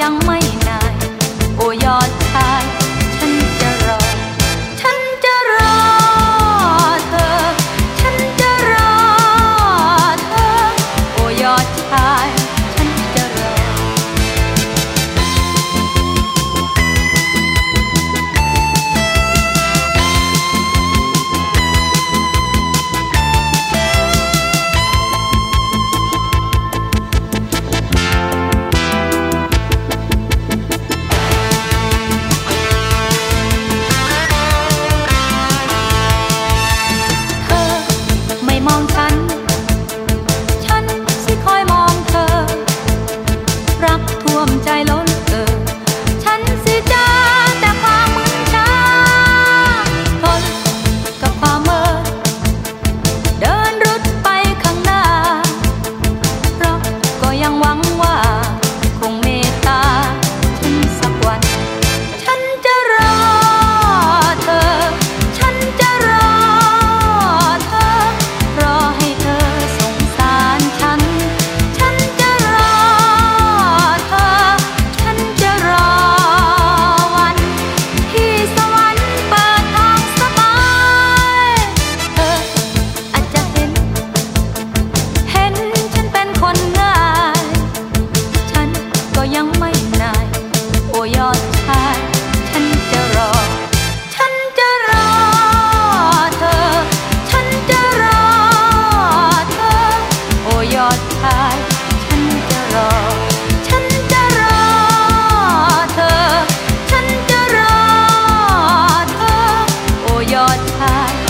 ยังไม่ high.